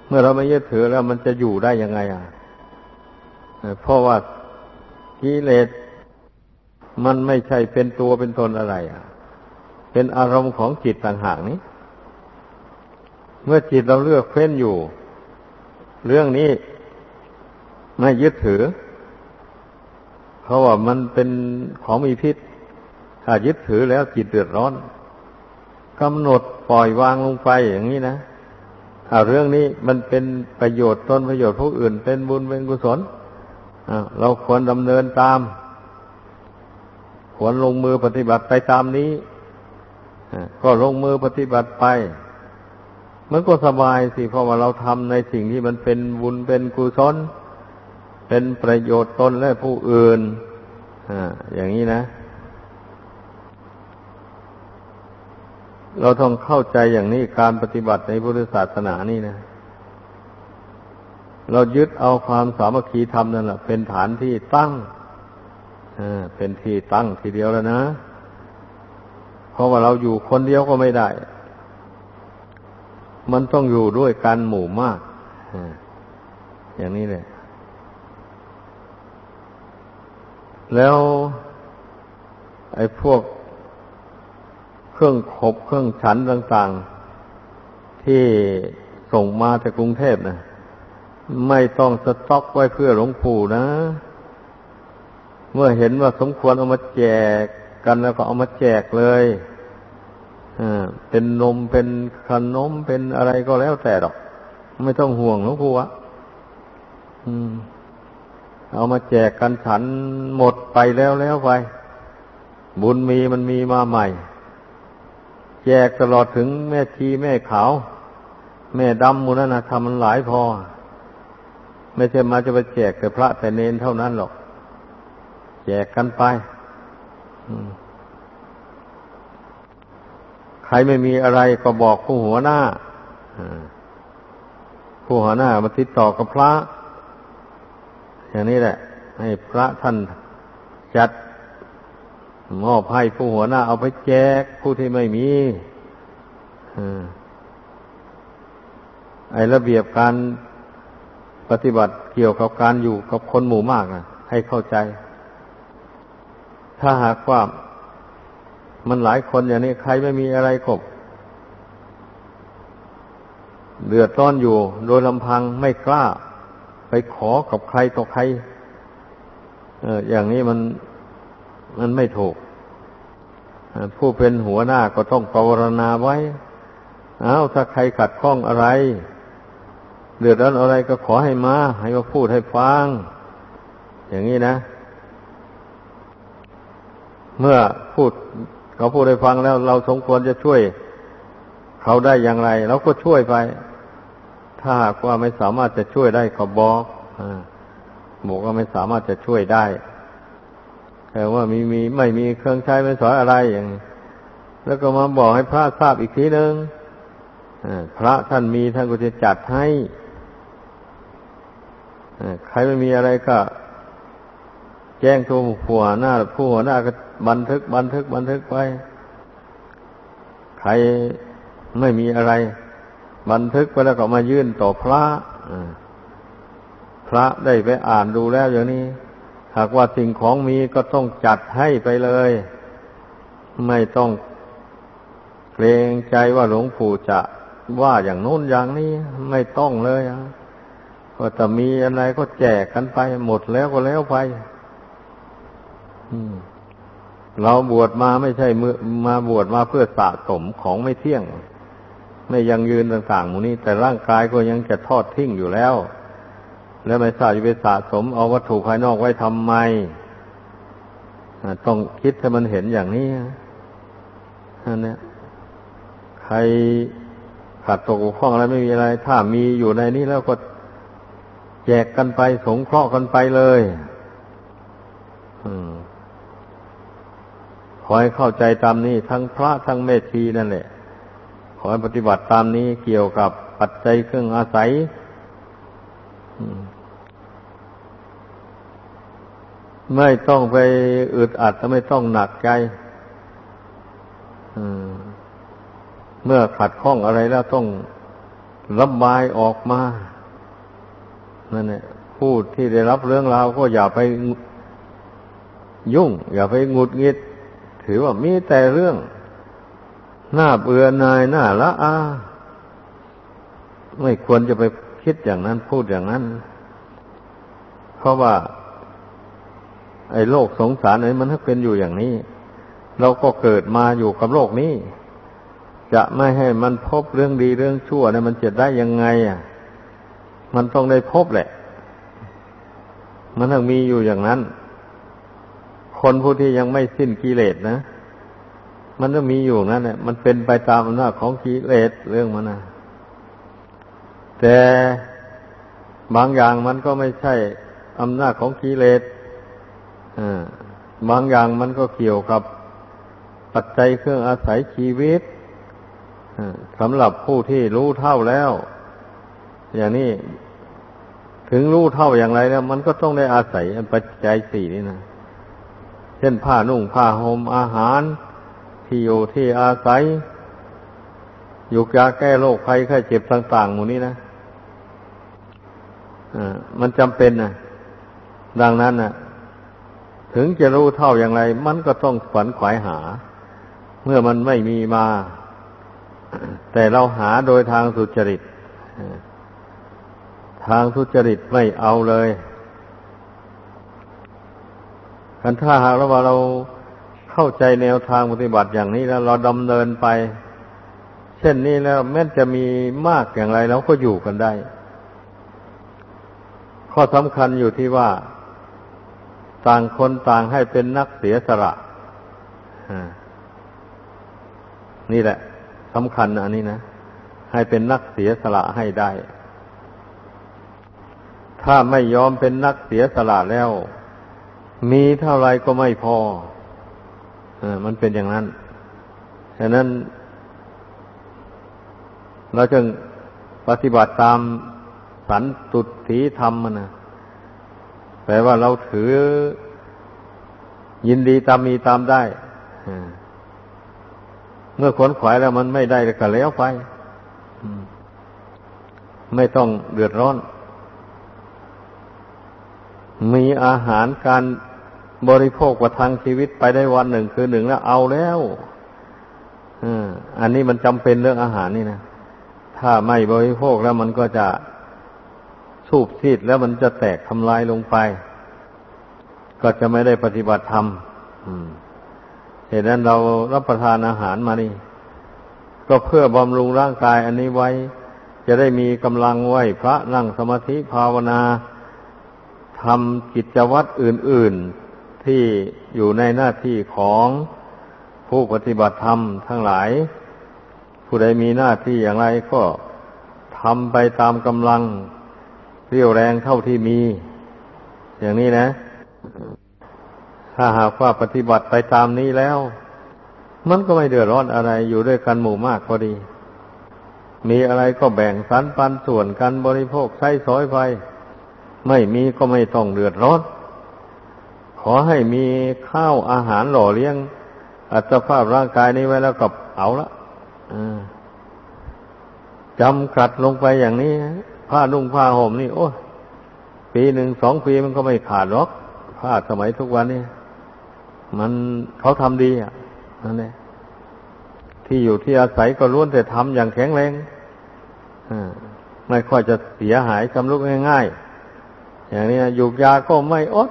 เมื่อเราไม่ยึดถือแล้วมันจะอยู่ได้ยังไงอะเพราะว่ากิเลสมันไม่ใช่เป็นตัวเป็นตนอะไร อะ เป็นอารมณ์ของจิตต่างหากนี้ เมื่อจิตเราเลือกเฟ้นอยู่ เรื่องนี้ไม่ยึดถือ เพราะว่ามันเป็นของมีพิษ ถ้ายึดถือแล้วจิตเดือดร้อนกำหนดปล่อยวางลงไปอย่างนี้นะถ้าเรื่องนี้มันเป็นประโยชน์ตนประโยชน์ผู้อื่น เป็นบุญเป็นกุศลเราควรดำเนินตาม ควรลงมือปฏิบัติไปตามนี้ก็ลงมือปฏิบัติไป มันก็สบายสิเพราะว่าเราทำในสิ่งที่มันเป็นบุญเป็นกุศล เป็นประโยชน์ตนและผู้อื่นอย่างนี้นะ เราต้องเข้าใจอย่างนี้การปฏิบัติในพุทธศาสนานี่นะ เรายึดเอาความสามัคคีธรรมนั่นแหละเป็นฐานที่ตั้งเป็นที่ตั้งทีเดียวแล้วนะ เพราะว่าเราอยู่คนเดียวก็ไม่ได้ มันต้องอยู่ด้วยกันหมู่มาก อย่างนี้เลย แล้ว ไอ้พวกเครื่องขบเครื่องฉันต่างๆ ที่ส่งมาจากกรุงเทพนะไม่ต้องสต็อกไว้เพื่อหลวงปู่นะ เมื่อเห็นว่าสมควรเอามาแจกกันแล้วก็เอามาแจกเลยเป็นนมเป็นขนมเป็นอะไรก็แล้วแต่ดอก ไม่ต้องห่วงหลวงปู่อะ เอามาแจกกันฉันหมดไปแล้วแล้วไป บุญมีมันมีมาใหม่ แจกตลอดถึงแม่ชีแม่ขาว แม่ดำมูนั่นนะทำมันหลายพอ ไม่ใช่มาจะไปแจกแต่พระแต่เนนเท่านั้นหรอก แจกกันไปใครไม่มีอะไรก็บอกผู้หัวหน้าผู้หัวหน้ามาติดต่อกับพระ อย่างนี้แหละ ให้พระท่านจัดมอบให้ผู้หัวหน้าเอาไปแจกผู้ที่ไม่มีไอ้ระเบียบการปฏิบัติเกี่ยวกับการอยู่กับคนหมู่มากนะให้เข้าใจ ถ้าหากว่ามันหลายคนอย่างนี้ใครไม่มีอะไรกบเดือดร้อนอยู่โดยลำพังไม่กล้า ขอกับใครต่อใคร เอออย่างนี้มันมันไม่ถูก ผู้เป็นหัวหน้าก็ต้องภาวนาไว้ เอาถ้าใครขัดข้องอะไร เดือดร้อนอะไรก็ขอให้มา ให้มาพูดให้ฟัง อย่างนี้นะ เมื่อพูดเขาพูดให้ฟังแล้ว เราสมควรจะช่วย เขาได้อย่างไรเราก็ช่วยไป ถ้าหากว่าไม่สามารถจะช่วยได้ก็บอกบอกว่าไม่สามารถจะช่วยได้แต่ว่ามีมีไม่มีเครื่องใช้ไม่สอยอะไรอย่างแล้วก็มาบอกให้พระทราบอีกทีหนึ่งพระท่านมีท่านก็จะจัดให้ใครไม่มีอะไรก็ แจ้งตัวผู้หัวหน้าผู้หัวหน้าก็บันทึกบันทึกบันทึกไป ใครไม่มีอะไร บันทึกไปแล้วก็มายื่นต่อพระพระได้ไปอ่านดูแล้วอย่างนี้ หากว่าสิ่งของมีก็ต้องจัดให้ไปเลย ไม่ต้องเกรงใจว่าหลวงปู่จะว่าอย่างโน้นอย่างนี้ไม่ต้องเลยก็จะมีอะไรก็แจกกันไป หมดแล้วก็แล้วไปเราบวชมาไม่ใช่มือมาบวชมาเพื่อสะสมของไม่เที่ยง ยังยืนต่างๆหมูนี้ แต่ร่างกายก็ยังจะทอดทิ้งอยู่แล้ว แล้วไม่ทราบจะไปสะสมเอาวัตถุภายนอกไว้ทำไมต้องคิดให้มันเห็นอย่างนี้อันนี้ใครขาดตกข้องอะไรไม่มีอะไร ถ้ามีอยู่ในนี้แล้วก็แจกกันไปสงเคราะห์กันไปเลยอืมขอให้เข้าใจตามนี้ ทั้งพระทั้งเมธีนั่นแหละ ขอให้ปฏิบัติตามนี้เกี่ยวกับปัจจัยเครื่องอาศัยไม่ต้องไปอึดอัดไม่ต้องหนักใจเมื่อขัดข้องอะไรแล้วต้องระบายออกมานั่นแหละผู้ที่ได้รับเรื่องราวก็อย่าไปยุ่ง อย่าไปงุดงิด ถือว่ามีแต่เรื่อง หน้าเบื่อนายหน้าละอา ไม่ควรจะไปคิดอย่างนั้นพูดอย่างนั้น เพราะว่า ไอ้โลกสงสารไอ้มันถ้าเป็นอยู่อย่างนี้ เราก็เกิดมาอยู่กับโลกนี้ จะไม่ให้มันพบเรื่องดีเรื่องชั่วเนี่ยมันจะได้ยังไงอะ มันต้องได้พบแหละ มันต้องมีอยู่อย่างนั้น คนผู้ที่ยังไม่สิ้นกิเลสนะ มันต้องมีอยู่นั่นแหละมันเป็นไปตามอำนาจของกิเลสเรื่องมันนะแต่บางอย่างมันก็ไม่ใช่อำนาจของกิเลสบางอย่างมันก็เกี่ยวกับปัจจัยเครื่องอาศัยชีวิตสำหรับผู้ที่รู้เท่าแล้ว อย่างนี้ถึงรู้เท่าอย่างไรแล้ว มันก็ต้องได้อาศัยปัจจัยสี่นี่นะเช่นผ้านุ่งผ้าห่มอาหาร ที่อยู่ที่อาศัยยุกยาแก้โรคภัยไข้เจ็บต่างๆหมู่นี้นะมันจำเป็นนะดังนั้นนะถึงจะรู้เท่าอย่างไร มันก็ต้องฝันขวายหา เมื่อมันไม่มีมา แต่เราหาโดยทางสุจริตทางทุจริตไม่เอาเลยกันถ้าหากว่าเรา เข้าใจแนวทางปฏิบัติอย่างนี้แล้ว เราดำเนินไป เช่นนี้แล้วแม้จะมีมากอย่างไรเราก็อยู่กันได้ ข้อสำคัญอยู่ที่ว่า ต่างคนต่างให้เป็นนักเสียสละนี่แหละสำคัญอันนี้นะ ให้เป็นนักเสียสละให้ได้ ถ้าไม่ยอมเป็นนักเสียสละแล้ว มีเท่าไรก็ไม่พออ มันเป็นอย่างนั้นฉะนั้นเราจึงปฏิบัติตามสันตุถีธรรมมันนะแปลว่าเราถือยินดีตามมีตามได้เมื่อขนขวายแล้วมันไม่ได้ก็แล้วไปไม่ต้องเดือดร้อน มีอาหารการ บริโภคประทังชีวิตไปได้วันหนึ่งคือหนึ่งแล้วเอาแล้วอันนี้มันจำเป็นเรื่องอาหารนี่นะ ถ้าไม่บริโภคแล้วมันก็จะสูบซีดแล้วมันจะแตกทำลายลงไป ก็จะไม่ได้ปฏิบัติธรรมเหตุนั้นเรารับประทานอาหารมานี่ ก็เพื่อบำรุงร่างกายอันนี้ไว้ จะได้มีกำลังไหวพระนั่งสมาธิภาวนาทำกิจวัตรอื่น ๆ ที่อยู่ในหน้าที่ของผู้ปฏิบัติธรรมทั้งหลาย ผู้ใดมีหน้าที่อย่างไรก็ทำไปตามกำลังเรี่ยวแรงเท่าที่มี อย่างนี้นะ ถ้าหากว่าปฏิบัติไปตามนี้แล้ว มันก็ไม่เดือดร้อนอะไรอยู่ด้วยกันหมู่มากพอดี มีอะไรก็แบ่งสรรปันส่วนกันบริโภคใช้สอยไป ไม่มีก็ไม่ต้องเดือดร้อน อให้มีข้าวอาหารหล่อเลี้ยง อัตภาพร่างกายนี้ไว้แล้วกับเอาละจำกัดลงไปอย่างนี้ ผ้านุ่งผ้าห่มนี่ โอ้ปีหนึ่งสองปีมันก็ไม่ขาดหรอกผ้าสมัยทุกวันนี้มันเขาทำดีอะนั่นแหละที่อยู่ที่อาศัยก็ล้วนแต่ทำอย่างแข็งแรงไม่ค่อยจะเสียหายจำลุกง่ายๆอย่างนี้ยุกยาก็ไม่อด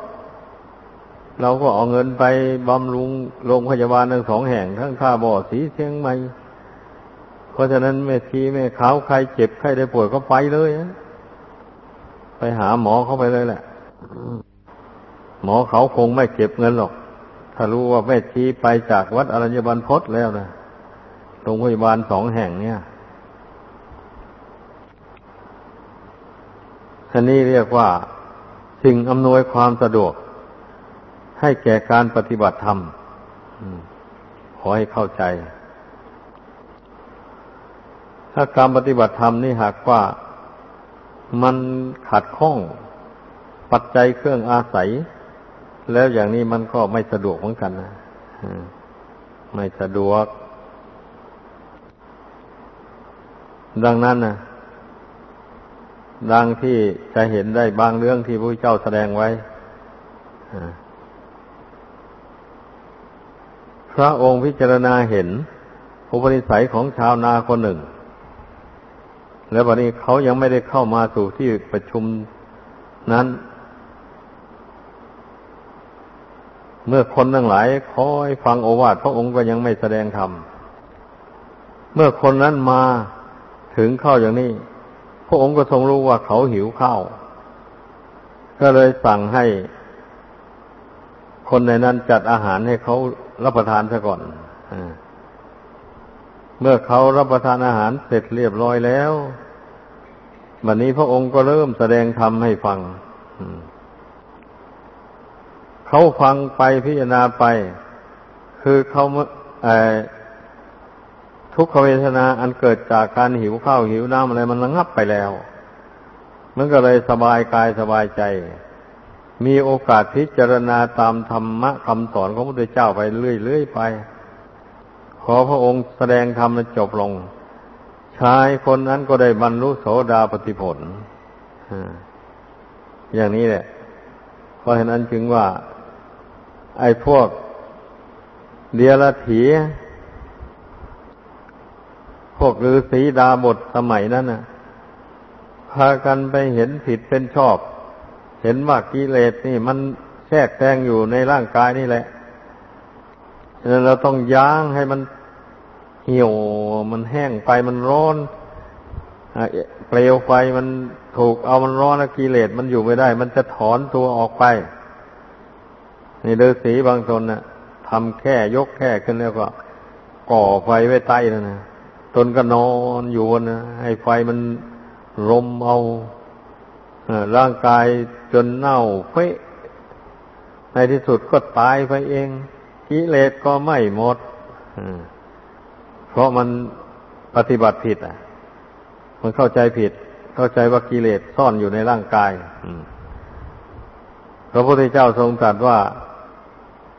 เราก็เอาเงินไปบำรุงโรงพยาบาลทั้งสองแห่งทั้งค่าบ่อสีเชียงใหม่ เพราะฉะนั้นแม่ชีแม่ขาวใครเจ็บใครได้ป่วยก็ไปเลยไปหาหมอเขาไปเลยแหละ หมอเขาคงไม่เก็บเงินหรอก ถ้ารู้ว่าแม่ชีไปจากวัดอรัญญบันพศแล้วนะโรงพยาบาลสองแห่งเนี่ยท่านี้เรียกว่าสิ่งอำนวยความสะดวก ให้แก่การปฏิบัติธรรมขอให้เข้าใจ ถ้าการปฏิบัติธรรมนี่หากว่ามันขัดข้องปัจจัยเครื่องอาศัย แล้วอย่างนี้มันก็ไม่สะดวกเหมือนกันนะไม่สะดวก ดังนั้นนะดังที่จะเห็นได้บางเรื่องที่พระเจ้าแสดงไว้ พระองค์พิจารณาเห็นอุปนิสัยของชาวนาคนหนึ่ง แล้ววันนี้เขายังไม่ได้เข้ามาสู่ที่ประชุมนั้น เมื่อคนทั้งหลายคอยฟังโอวาทพระองค์ก็ยังไม่แสดงธรรม เมื่อคนนั้นมาถึงเข้าอย่างนี้ พระองค์ก็ทรงรู้ว่าเขาหิวข้าว ก็เลยสั่งให้ คนในนั้นจัดอาหารให้เขา รับประทานซะก่อนอเมื่อเขารับประทานอาหารเสร็จเรียบร้อยแล้ววันนี้พระองค์ก็เริ่มแสดงธรรมให้ฟัง เขาฟังไปพิจารณาไป คือเขาทุกขเวทนาอันเกิดจากการหิวข้าวหิวน้ำอะไรมันระงับไปแล้ว มันก็เลยสบายกายสบายใจ มีโอกาสพิจารณาตามธรรมะคำสอนของพระพุทธเจ้าไปเรื่อยๆไป ขอพระองค์แสดงธรรมจบลง ชายคนนั้นก็ได้บรรลุโสดาปติผลอย่างนี้แหละ เพราะฉะนั้นจึงว่า ไอ้พวกเดียรถีพวกฤาษีดาบทสมัยนั้นนะพากันไปเห็นผิดเป็นชอบ เห็นว่ากิเลสนี่มันแทรกแซงอยู่ในร่างกายนี่แหละเราต้องย่างให้มันเหี่ยวมันแห้งไปมันร้อนเปลวไฟมันถูกเอามันร้อนแล้วกิเลสมันอยู่ไม่ได้ มันจะถอนตัวออกไปนี่ฤาษีบางตนนะ่ะทำแค่ยกแค่ขึ้นแล้วก็ ก่อไฟไว้ใต้แล้วนะตนก็นอนอยู่นะให้ไฟมันรมเอา ร่างกายจนเน่าเฟะในที่สุดก็ตายไปเองกิเลสก็ไม่หมดเพราะมันปฏิบัติผิด อะ มันเข้าใจผิด เข้าใจว่ากิเลสซ่อนอยู่ในร่างกายพระพุทธเจ้าทรงตรัสว่า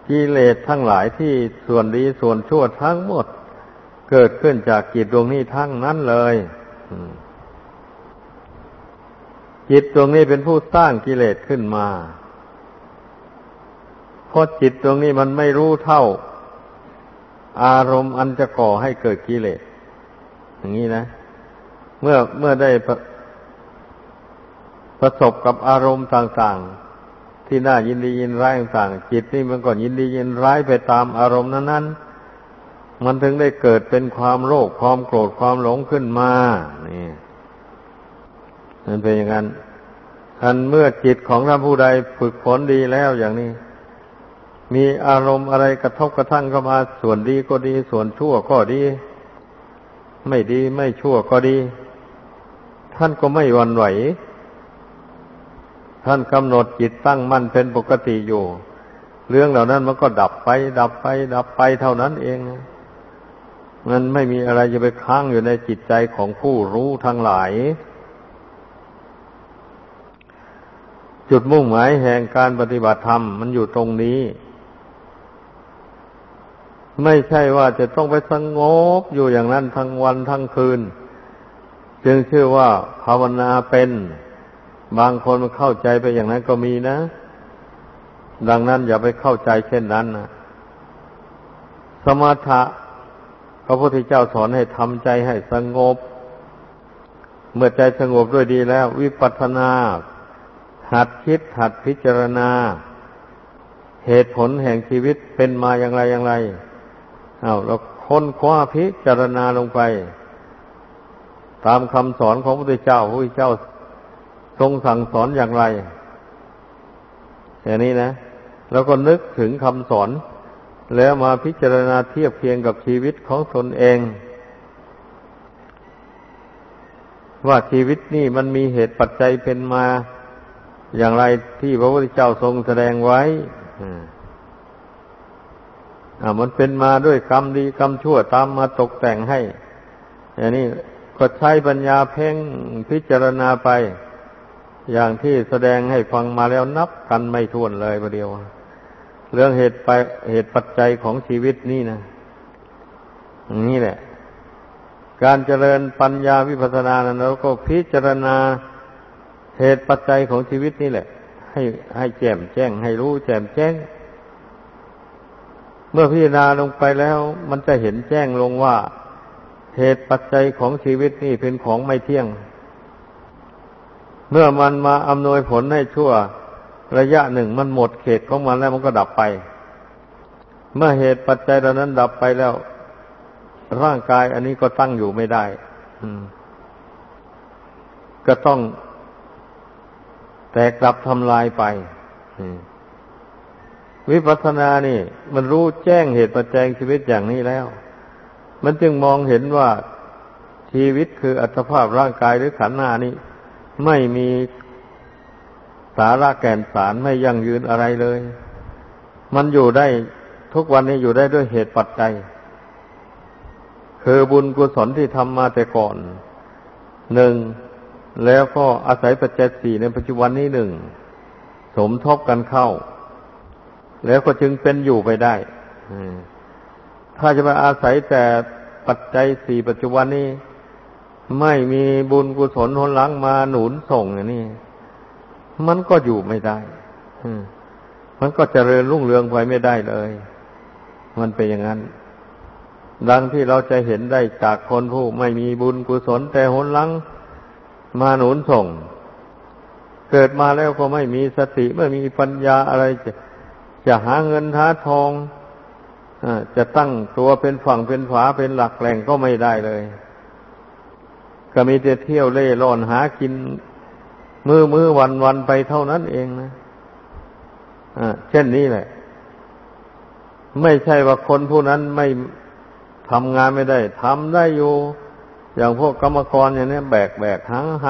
กิเลสทั้งหลายที่ส่วนดีส่วนชั่วทั้งหมด เกิดขึ้นจากจิตดวงนี้ทั้งนั้นเลย จิตดวงนี้เป็นผู้สร้างกิเลสขึ้นมาเพราะจิตดวงนี้มันไม่รู้เท่า อารมณ์อันจะก่อให้เกิดกิเลส อย่างนี้นะ เมื่อเมื่อได้ประประสบกับอารมณ์ต่างๆ ที่น่ายินดียินร้ายต่างๆจิตนี่มันก็ยินดียินร้ายไปตามอารมณ์นั้นๆมันถึงได้เกิดเป็นความโลภความโกรธความหลงขึ้นมา นี่ มันเป็นอย่างนั้นอันเมื่อจิตของท่านผู้ใดฝึกฝนดีแล้วอย่างนี้ มีอารมณ์อะไรกระทบกระทั่งเข้ามาส่วนดีก็ดี ส่วนชั่วก็ดี ไม่ดีไม่ชั่วก็ดี ท่านก็ไม่หวั่นไหว ท่านกำหนดจิตตั้งมั่นเป็นปกติอยู่ เรื่องเหล่านั้นมันก็ดับไป ดับไป ดับไปเท่านั้นเองมันไม่มีอะไรจะไปค้างอยู่ในจิตใจของผู้รู้ทั้งหลาย จุดมุ่งหมายแห่งการปฏิบัติธรรมมันอยู่ตรงนี้ ไม่ใช่ว่าจะต้องไปสงบอยู่อย่างนั้นทั้งวันทั้งคืน จึงชื่อว่าภาวนาเป็น บางคนมันเข้าใจไปอย่างนั้นก็มีนะ ดังนั้นอย่าไปเข้าใจเช่นนั้นนะสมถะพระพุทธเจ้าสอนให้ทำใจให้สงบ เมื่อใจสงบด้วยดีแล้ว วิปัสสนา หัดคิดหัดพิจารณา เหตุผลแห่งชีวิตเป็นมาอย่างไรอย่างไรเอาเราค้นคว้าพิจารณาลงไป ตามคำสอนของพระพุทธเจ้าพระพุทธเจ้าทรงสั่งสอนอย่างไรอย่างนี้นะแล้วก็นึกถึงคำสอน แล้วมาพิจารณาเทียบเคียงกับชีวิตของตนเอง ว่าชีวิตนี่มันมีเหตุปัจจัยเป็นมา อย่างไรที่พระพุทธเจ้าทรงแสดงไว้อ่ามันเป็นมาด้วยกรรมดีกรรมชั่วตามมาตกแต่งให้ อย่างนี้ก็ใช้ปัญญาเพ่งพิจารณาไป อย่างที่แสดงให้ฟังมาแล้วนับกันไม่ถ้วนเลยประเดียว เรื่องเหตุไปเหตุปัจจัยของชีวิตนี่นะนี่แหละ การเจริญปัญญาวิปัสสนานั้นเราก็พิจารณา เหตุปัจจัยของชีวิตนี่แหละ ให้ให้แจ่มแจ้ง ให้รู้แจ่มแจ้ง เมื่อพิจารณาลงไปแล้ว มันจะเห็นแจ้งลงว่า เหตุปัจจัยของชีวิตนี่เป็นของไม่เที่ยง เมื่อมันมาอำนวยผลให้ชั่วระยะหนึ่งมันหมดเขตของมันแล้วมันก็ดับไป เมื่อเหตุปัจจัยเหล่านั้นดับไปแล้ว ร่างกายอันนี้ก็ตั้งอยู่ไม่ได้ก็ต้อง แตกกลับทำลายไปวิปัสสนานี่ มันรู้แจ้งเหตุปัจจัยชีวิตอย่างนี้แล้ว มันจึงมองเห็นว่าชีวิตคืออัตภาพร่างกายหรือขันธ์หน้านี้ ไม่มีสาระแก่นสารไม่ยั่งยืนอะไรเลย มันอยู่ได้ทุกวันนี้อยู่ได้ด้วยเหตุปัจจัย คือบุญกุศลที่ทำมาแต่ก่อนหนึ่ง แล้วก็อาศัยปัจจัยสี่ในปัจจุบันนี้หนึ่ง สมทบกันเข้า แล้วก็จึงเป็นอยู่ไปได้ถ้าจะมาอาศัยแต่ปัจจัยสี่ปัจจุบันนี้ไม่มีบุญกุศลหนหลังมาหนุนส่งอย่างนี้มันก็อยู่ไม่ได้มันก็จเจริญรุ่งเรืองไปไม่ได้เลย มันเป็นอย่างนั้น ดังที่เราจะเห็นได้จากคนผู้ไม่มีบุญกุศลแต่หนหลัง มาหนุนส่ง เกิดมาแล้วก็ไม่มีสติไม่มีปัญญาอะไรจะจะหาเงินท้าทองอจะตั้งตัวเป็นฝั่งเป็นฝาเป็นหลักแหล่งก็ไม่ได้เลย ก็มีแต่เที่ยวเล่ร่อนหากิน มือมือวันวันไปเท่านั้นเองนะอ่าเช่นนี้แหละ ไม่ใช่ว่าคนผู้นั้นไม่ทำงานไม่ได้ทำได้อยู่ อย่างพวกกรรมกรอย่างนี้แบกแบกหังห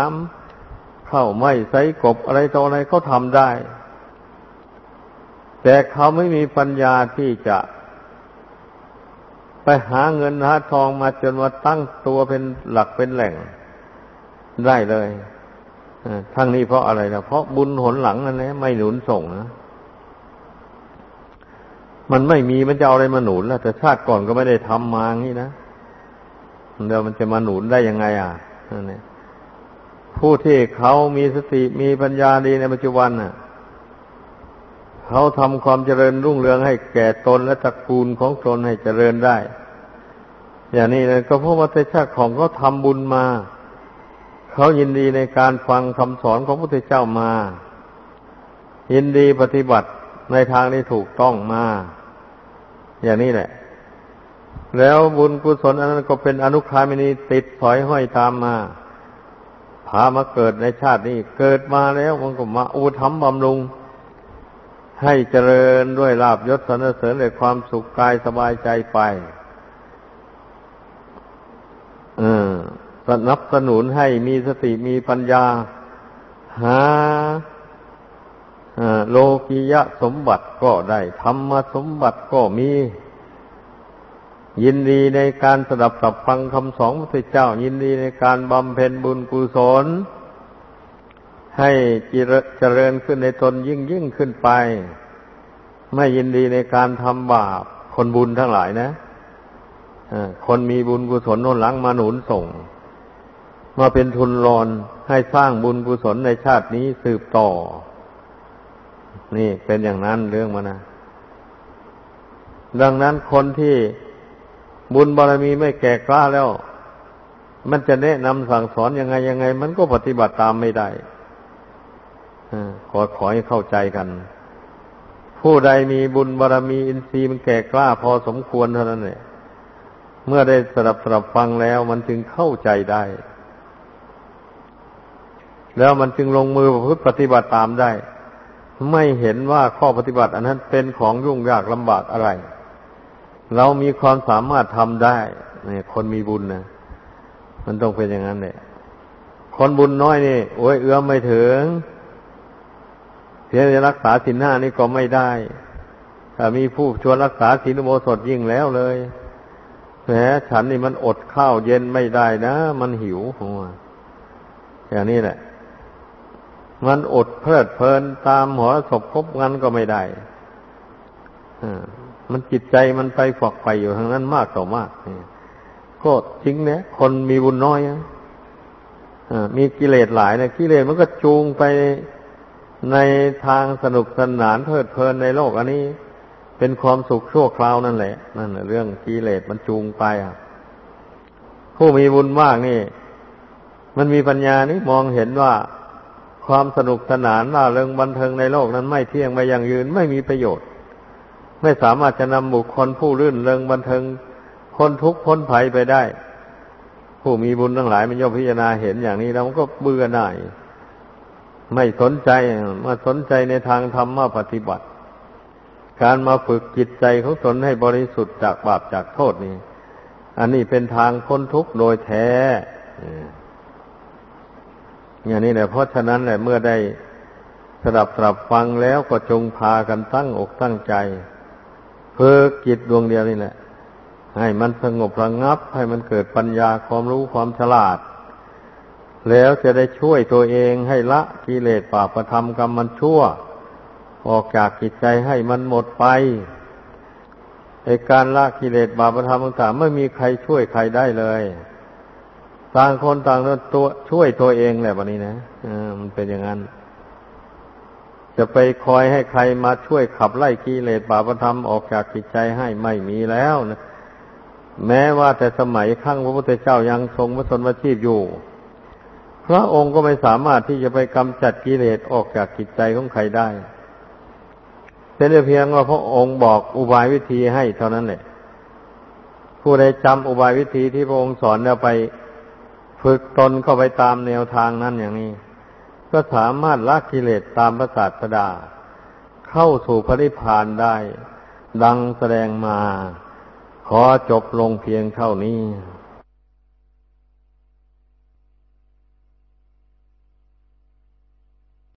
ำเข้าไม่ใส่กบอะไรต่ออะไรเขาทำได้ แต่เขาไม่มีปัญญาที่จะไปหาเงินหาทองมาจนว่าตั้งตัวเป็นหลักเป็นแหล่งได้เลยทั้งนี้เพราะอะไรนะเพราะบุญหนหลังนั่นแหละไม่หนุนส่งนะมันไม่มีมันจะเอาอะไรมาหนุนล่ะแต่ชาติก่อนก็ไม่ได้ทำมางี้นะ เดี๋ยวมันจะมาหนุนได้ยังไง อะนั่ผู้ที่เขามีสติมีปัญญาดีในปัจจุบันน่ะ เขาทำความเจริญรุ่งเรืองให้แก่ตนและตระกูลของตนให้เจริญได้ อย่างนี้เลยก็เพราะว่าแต่ชาติของเขาทำบุญมา เขายินดีในการฟังคำสอนของพระพุทธเจ้ามา ยินดีปฏิบัติในทางที่ถูกต้องมา อย่างนี้แหละ แล้วบุญกุศลอันนั้นก็เป็นอนุคามินีติดสอยห้อยตามมา พามาเกิดในชาตินี้ เกิดมาแล้วมันก็มาอุทำบำรุง ให้เจริญด้วยลาบยศสนเสริญด้วยความสุขกายสบายใจไปสนับสนุนให้มีสติมีปัญญา หาโลกิยะสมบัติก็ได้ธรรมสมบัติก็มี ยินดีในการสดับสับฟังคำสอนพระเจ้า ยินดีในการบำเพ็ญบุญกุศล ให้เจริญขึ้นในตนยิ่งยิ่งขึ้นไป ไม่ยินดีในการทำบาปคนบุญทั้งหลายนะคนมีบุญกุศลน้นหลังมาหนุนส่ง มาเป็นทุนรอนให้สร้างบุญกุศลในชาตินี้สืบต่อ นี่เป็นอย่างนั้นเรื่องมานะดังนั้นคนที่ บุญบารมีไม่แก่กล้าแล้ว มันจะแนะนำสั่งสอนยังไงยังไง มันก็ปฏิบัติตามไม่ได้ขอขอให้เข้าใจกัน ผู้ใดมีบุญบารมีอินทรีย์มันแก่กล้าพอสมควรเท่านั้นเนี่ยเมื่อได้สดับสดับฟังแล้วมันจึงเข้าใจได้ แล้วมันจึงลงมือประพฤติปฏิบัติตามได้ ไม่เห็นว่าข้อปฏิบัติ อันนั้นเป็นของยุ่งยากลำบากอะไร เรามีความสามารถทำได้เนี่ยคนมีบุญนะมันต้องเป็นอย่างนั้นเนี่ยคนบุญน้อยนี่โอ้ยเอื้อมไม่ถึงเพียงจะรักษาสินห้านี่ก็ไม่ได้ถ้ามีผู้ชวนรักษาศีลโมสดยิ่งแล้วเลยแหมฉันนี่มันอดข้าวเย็นไม่ได้นะ มันหิวหัวอย่างนี้แหละ มันอดเพลิดเพลินตามหัวศพคบงันก็ไม่ได้ มันจิตใจมันไปฝักไปอยู่ทางนั้นมากต่อมากก็จริงเนี่ยคนมีบุญน้อยมีกิเลสหลายนะกิเลสมันก็จูงไปในทางสนุกสนานเพลิดเพลินในโลก อันนี้เป็นความสุขชั่วคราวนั่นแหละนั่นเรื่องกิเลสมันจูงไปอะผู้มีบุญมากนี่ มันมีปัญญานี่มองเห็นว่าความสนุกสนานล่าเริงบันเทิงในโลกนั้นไม่เที่ยงไม่ยั่งยืนไม่มีประโยชน์ ไม่สามารถจะนำบุคคลผู้รื่นเริงบันเทิงพ้นทุกข์พ้นภัยไปได้ ผู้มีบุญทั้งหลายมันย่อมพิจารณาเห็นอย่างนี้แล้วมันก็เบื่อหน่าย ไม่สนใจมาสนใจในทางธรรมมาปฏิบัติ การมาฝึกจิตใจของตนให้บริสุทธิ์จากบาปจากโทษนี้อันนี้เป็นทางพ้นทุกข์โดยแท้อย่างนี้แหละเพราะฉะนั้นแหละเมื่อได้สดับสดับฟังแล้วก็จงพากันตั้งอกตั้งใจ เพื่อจิตดวงเดียวนี่แหละ ให้มันสงบระงับ ให้มันเกิดปัญญาความรู้ความฉลาด แล้วจะได้ช่วยตัวเองให้ละกิเลสปาประธรรมกรรมมันชั่ว ออกจากจิตใจให้มันหมดไปในการละกิเลสบาปธรรมต่างๆไม่มีใครช่วยใครได้เลย ต่างคนต่างตัวช่วยตัวเองแหละวันนี้นะอมันเป็นอย่างนั้น จะไปคอยให้ใครมาช่วยขับไล่กิเลสบาปธรรมออกจากจิตใจให้ไม่มีแล้วนะแม้ว่าแต่สมัยครั้งพระพุทธเจ้ายังทรงพระชนมชีพอยู่ พระองค์ก็ไม่สามารถที่จะไปกำจัดกิเลสออกจากจิตใจของใครได้เป็นเพียงว่าพระองค์บอกอุบายวิธีให้เท่านั้นแหละผู้ใดจำอุบายวิธีที่พระองค์สอนแล้วไป ฝึกตนเข้าไปตามแนวทางนั้นอย่างนี้ ก็สามารถละกิเลสตามประสาทดา เข้าสู่พระนิพพานได้ ดังแสดงมา ขอจบลงเพียงเท่านี้